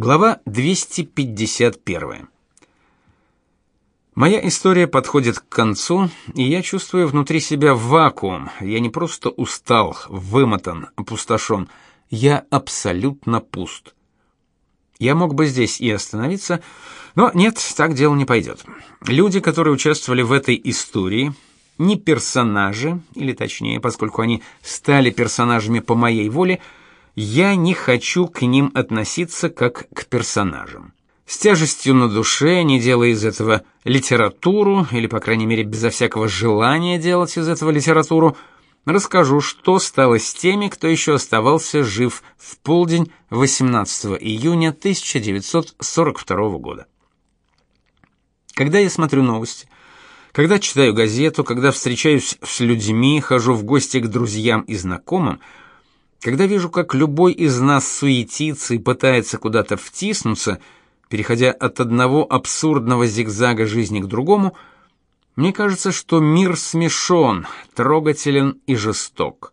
Глава 251. Моя история подходит к концу, и я чувствую внутри себя вакуум. Я не просто устал, вымотан, опустошен. Я абсолютно пуст. Я мог бы здесь и остановиться, но нет, так дело не пойдет. Люди, которые участвовали в этой истории, не персонажи, или точнее, поскольку они стали персонажами по моей воле, я не хочу к ним относиться как к персонажам. С тяжестью на душе, не делая из этого литературу, или, по крайней мере, безо всякого желания делать из этого литературу, расскажу, что стало с теми, кто еще оставался жив в полдень 18 июня 1942 года. Когда я смотрю новости, когда читаю газету, когда встречаюсь с людьми, хожу в гости к друзьям и знакомым – когда вижу, как любой из нас суетится и пытается куда-то втиснуться, переходя от одного абсурдного зигзага жизни к другому, мне кажется, что мир смешон, трогателен и жесток.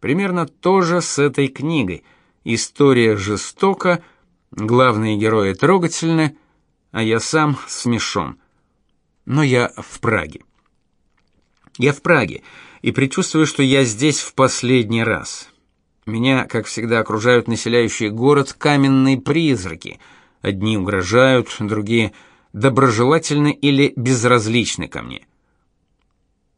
Примерно то же с этой книгой. История жестока, главные герои трогательны, а я сам смешон. Но я в Праге. Я в Праге и предчувствую, что я здесь в последний раз. Меня, как всегда, окружают населяющие город каменные призраки. Одни угрожают, другие доброжелательны или безразличны ко мне.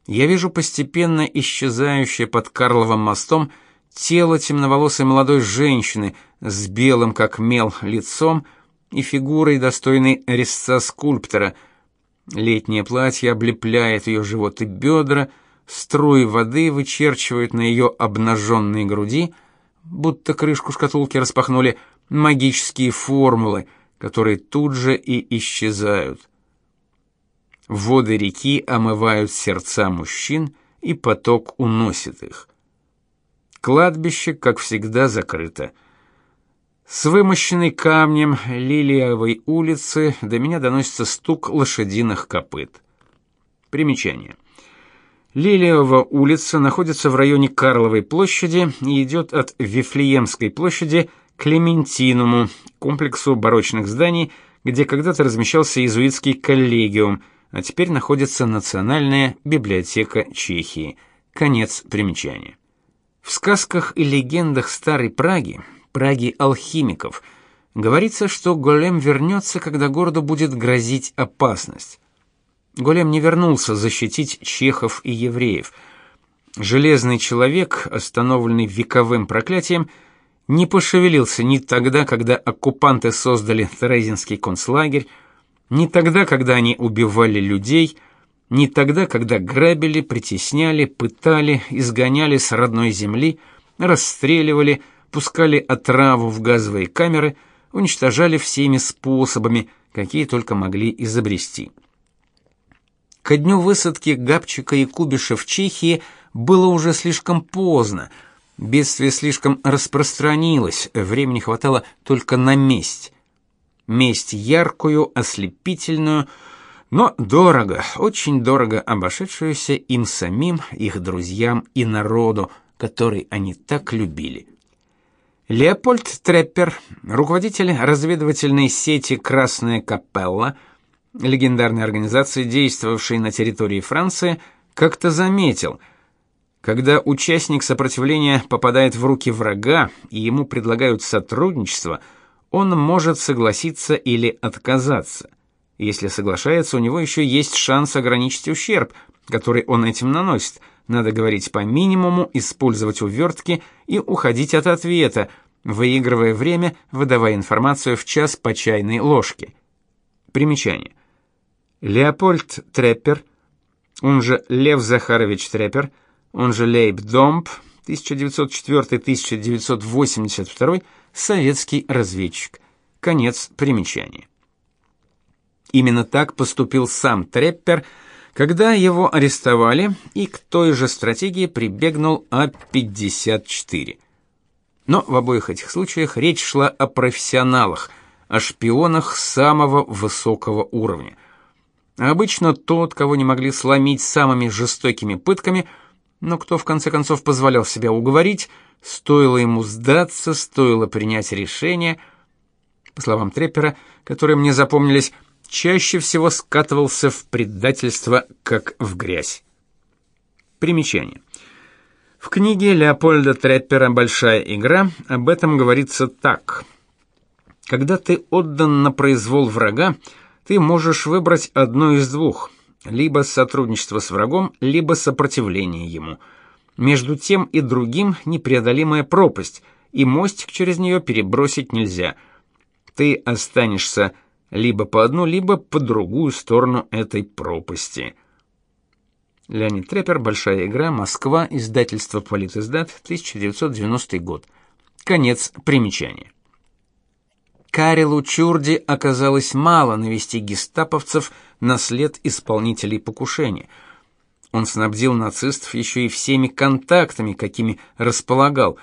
Я вижу постепенно исчезающее под Карловым мостом тело темноволосой молодой женщины с белым как мел лицом и фигурой достойной резца скульптора. Летнее платье облепляет ее живот и бедра, струи воды вычерчивают на ее обнаженной груди, будто крышку шкатулки распахнули магические формулы, которые тут же и исчезают. Воды реки омывают сердца мужчин, и поток уносит их. Кладбище, как всегда, закрыто. С вымощенной камнем Лилиевой улицы до меня доносится стук лошадиных копыт. Примечание. Лилиева улица находится в районе Карловой площади и идет от Вифлеемской площади к Клементинуму, комплексу барочных зданий, где когда-то размещался иезуитский коллегиум, а теперь находится Национальная библиотека Чехии. Конец примечания. В сказках и легендах старой Праги, Праги алхимиков, говорится, что голем вернется, когда городу будет грозить опасность. Голем не вернулся защитить чехов и евреев. Железный человек, остановленный вековым проклятием, не пошевелился ни тогда, когда оккупанты создали Терезинский концлагерь, ни тогда, когда они убивали людей, ни тогда, когда грабили, притесняли, пытали, изгоняли с родной земли, расстреливали, пускали отраву в газовые камеры, уничтожали всеми способами, какие только могли изобрести. Ко дню высадки Габчика и Кубиша в Чехии было уже слишком поздно. Бедствие слишком распространилось, времени хватало только на месть. Месть яркую, ослепительную, но дорого, очень дорого обошедшуюся им самим, их друзьям и народу, который они так любили. Леопольд Треппер, руководитель разведывательной сети Красная капелла, легендарной организации, действовавшей на территории Франции, как-то заметил, когда участник сопротивления попадает в руки врага и ему предлагают сотрудничество, он может согласиться или отказаться. Если соглашается, у него еще есть шанс ограничить ущерб, который он этим наносит. Надо говорить по минимуму, использовать увертки и уходить от ответа, выигрывая время, выдавая информацию в час по чайной ложке. Примечание. Леопольд Треппер, он же Лев Захарович Треппер, он же Лейб Домп, 1904-1982, советский разведчик. Конец примечания. Именно так поступил сам Треппер, когда его арестовали, и к той же стратегии прибегнул А-54. Но в обоих этих случаях речь шла о профессионалах, о шпионах самого высокого уровня. Обычно тот, кого не могли сломить самыми жестокими пытками, но кто в конце концов позволял себя уговорить, стоило ему сдаться, стоило принять решение, по словам Треппера, которые мне запомнились, чаще всего скатывался в предательство, как в грязь. Примечание. В книге Леопольда Треппера «Большая игра» об этом говорится так. Когда ты отдан на произвол врага, ты можешь выбрать одно из двух – либо сотрудничество с врагом, либо сопротивление ему. Между тем и другим непреодолимая пропасть, и мостик через нее перебросить нельзя. Ты останешься либо по одну, либо по другую сторону этой пропасти. Леонид Трепер, Большая игра, Москва, издательство Политиздат, 1990 год. Конец примечания. Карелу Чурди оказалось мало навести гестаповцев на след исполнителей покушения. Он снабдил нацистов еще и всеми контактами, какими располагал,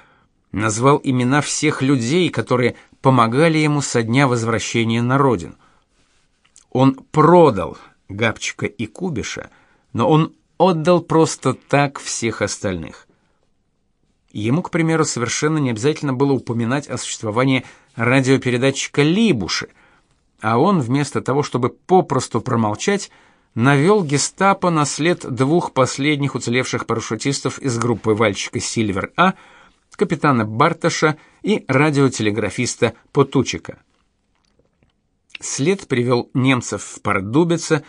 назвал имена всех людей, которые помогали ему со дня возвращения на родину. Он продал Габчика и Кубиша, но он отдал просто так всех остальных. Ему, к примеру, совершенно не обязательно было упоминать о существовании радиопередатчика Либуши, а он вместо того, чтобы попросту промолчать, навел гестапо на след двух последних уцелевших парашютистов из группы вальчика Сильвер-А, капитана Барташа и радиотелеграфиста Потучика. След привел немцев в Пардубице,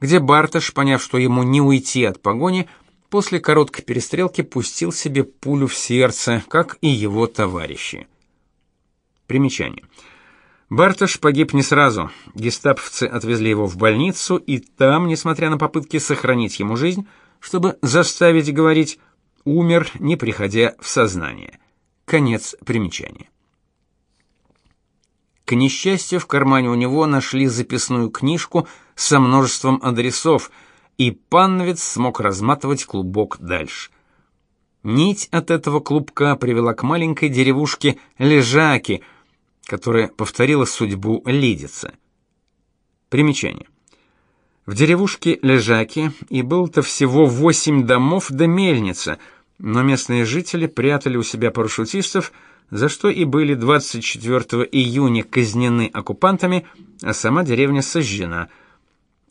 где Барташ, поняв, что ему не уйти от погони, после короткой перестрелки пустил себе пулю в сердце, как и его товарищи. Примечание. Барташ погиб не сразу. Гестаповцы отвезли его в больницу, и там, несмотря на попытки сохранить ему жизнь, чтобы заставить говорить, умер, не приходя в сознание. Конец примечания. К несчастью, в кармане у него нашли записную книжку со множеством адресов – и панновец смог разматывать клубок дальше. Нить от этого клубка привела к маленькой деревушке Лежаки, которая повторила судьбу Лидица. Примечание. В деревушке Лежаки и было-то всего восемь домов да мельница, но местные жители прятали у себя парашютистов, за что и были 24 июня казнены оккупантами, а сама деревня сожжена –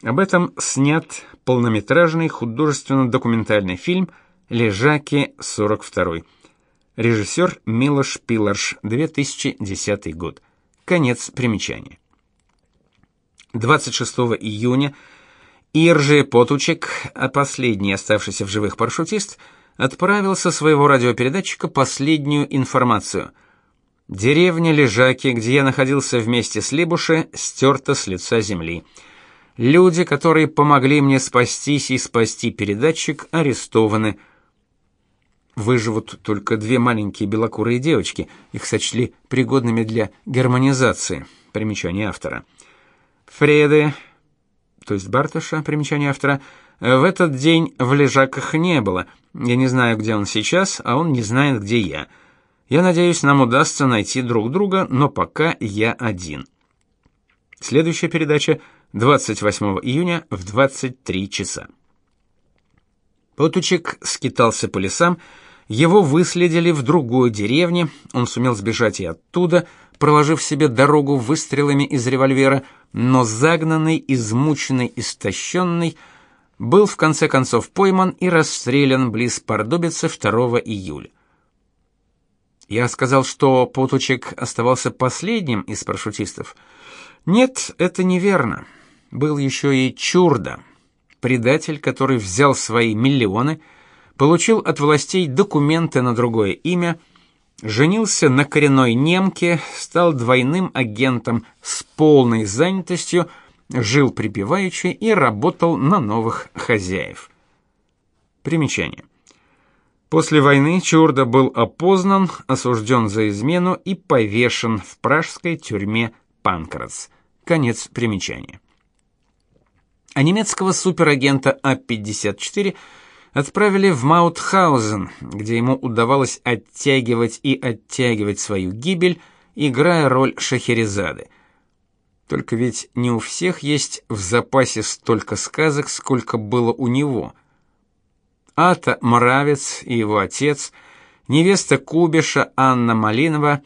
об этом снят полнометражный художественно-документальный фильм «Лежаки 42». Режиссер Милош Пиларш, 2010 год. Конец примечания. 26 июня Иржи Потучек, а последний оставшийся в живых парашютист, отправил со своего радиопередатчика последнюю информацию. Деревня Лежаки, где я находился вместе с Либуше, стерта с лица земли. Люди, которые помогли мне спастись и спасти передатчик, арестованы. Выживут только две маленькие белокурые девочки. Их сочли пригодными для германизации. Примечание автора. Фреды, то есть Барташа, примечание автора, в этот день в лежаках не было. Я не знаю, где он сейчас, а он не знает, где я. Я надеюсь, нам удастся найти друг друга, но пока я один. Следующая передача 28 июня в 23 часа. Потучек скитался по лесам, его выследили в другой деревне, он сумел сбежать и оттуда, проложив себе дорогу выстрелами из револьвера, но загнанный, измученный, истощенный, был в конце концов пойман и расстрелян близ Пардубицы 2 июля. Я сказал, что Потучек оставался последним из парашютистов. Нет, это неверно был еще и Чурда, предатель, который взял свои миллионы, получил от властей документы на другое имя, женился на коренной немке, стал двойным агентом с полной занятостью, жил припеваючи и работал на новых хозяев. Примечание. После войны Чурда был опознан, осужден за измену и повешен в пражской тюрьме Панкратс. Конец примечания а немецкого суперагента А-54 отправили в Маутхаузен, где ему удавалось оттягивать и оттягивать свою гибель, играя роль Шахерезады. Только ведь не у всех есть в запасе столько сказок, сколько было у него. Ата Мравец и его отец, невеста Кубиша Анна Малинова,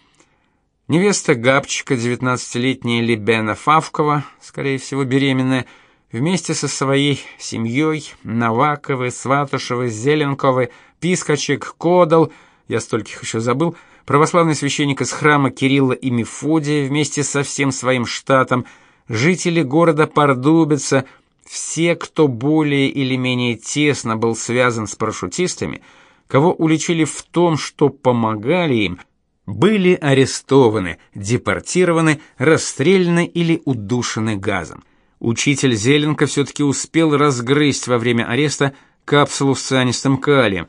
Невеста Габчика, 19-летняя Лебена Фавкова, скорее всего, беременная, вместе со своей семьей Наваковы, Сватушевы, Зеленковы, Пискачек, Кодал, я стольких еще забыл, православный священник из храма Кирилла и Мефодия вместе со всем своим штатом, жители города Пардубица, все, кто более или менее тесно был связан с парашютистами, кого уличили в том, что помогали им, были арестованы, депортированы, расстреляны или удушены газом. Учитель Зеленко все-таки успел разгрызть во время ареста капсулу с цианистым калием.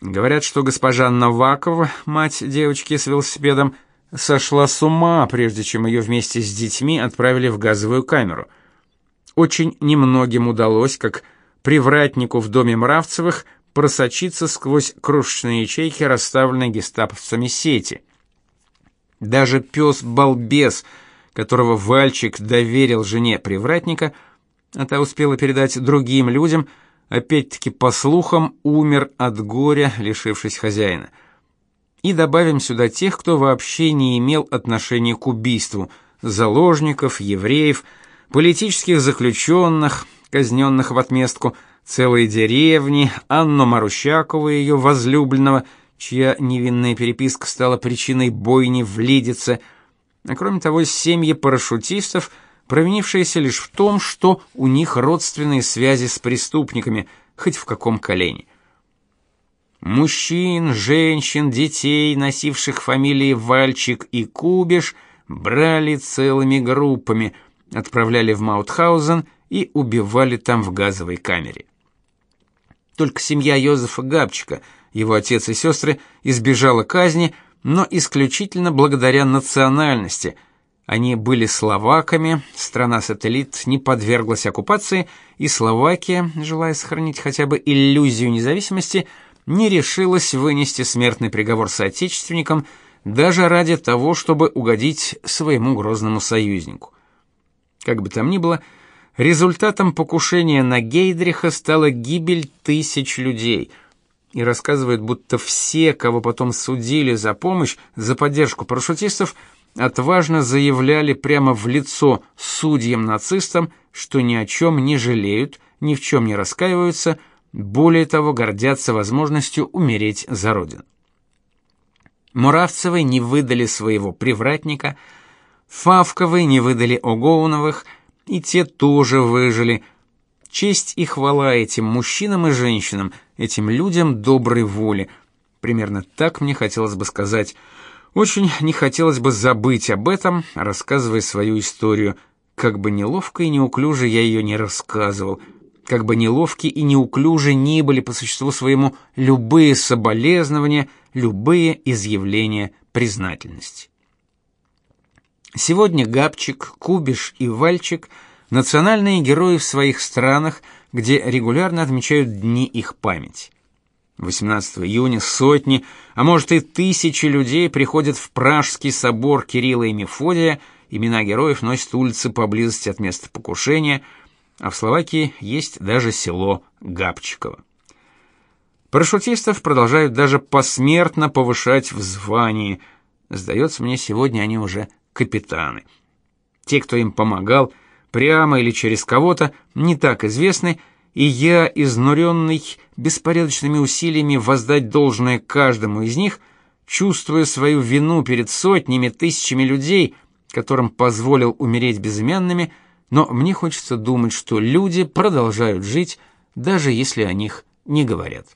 Говорят, что госпожа Новакова, мать девочки с велосипедом, сошла с ума, прежде чем ее вместе с детьми отправили в газовую камеру. Очень немногим удалось, как привратнику в доме Мравцевых, просочиться сквозь крошечные ячейки, расставленные гестаповцами сети. Даже пес-балбес, которого Вальчик доверил жене привратника, а та успела передать другим людям, опять-таки по слухам, умер от горя, лишившись хозяина. И добавим сюда тех, кто вообще не имел отношения к убийству: заложников, евреев, политических заключенных, казненных в отместку, целые деревни, Анну Марущакову и ее возлюбленного, чья невинная переписка стала причиной бойни в Лидице, а кроме того, семьи парашютистов, провинившиеся лишь в том, что у них родственные связи с преступниками, хоть в каком колене. Мужчин, женщин, детей, носивших фамилии Вальчик и Кубиш, брали целыми группами, отправляли в Маутхаузен и убивали там в газовой камере. Только семья Йозефа Габчика, его отец и сестры, избежала казни, но исключительно благодаря национальности. Они были словаками, страна-сателлит не подверглась оккупации, и Словакия, желая сохранить хотя бы иллюзию независимости, не решилась вынести смертный приговор соотечественникам даже ради того, чтобы угодить своему грозному союзнику. Как бы там ни было, Результатом покушения на Гейдриха стала гибель тысяч людей. И рассказывают, будто все, кого потом судили за помощь, за поддержку парашютистов, отважно заявляли прямо в лицо судьям-нацистам, что ни о чем не жалеют, ни в чем не раскаиваются, более того, гордятся возможностью умереть за родину. Муравцевы не выдали своего привратника, Фавковы не выдали Огоуновых – и те тоже выжили. Честь и хвала этим мужчинам и женщинам, этим людям доброй воли. Примерно так мне хотелось бы сказать. Очень не хотелось бы забыть об этом, рассказывая свою историю. Как бы неловко и неуклюже я ее не рассказывал, как бы неловки и неуклюже ни были по существу своему любые соболезнования, любые изъявления признательности. Сегодня Габчик, Кубиш и Вальчик – национальные герои в своих странах, где регулярно отмечают дни их памяти. 18 июня сотни, а может и тысячи людей приходят в Пражский собор Кирилла и Мефодия, имена героев носят улицы поблизости от места покушения, а в Словакии есть даже село Габчиково. Парашютистов продолжают даже посмертно повышать в звании. Сдается мне, сегодня они уже капитаны. Те, кто им помогал, прямо или через кого-то, не так известны, и я, изнуренный беспорядочными усилиями воздать должное каждому из них, чувствуя свою вину перед сотнями, тысячами людей, которым позволил умереть безымянными, но мне хочется думать, что люди продолжают жить, даже если о них не говорят.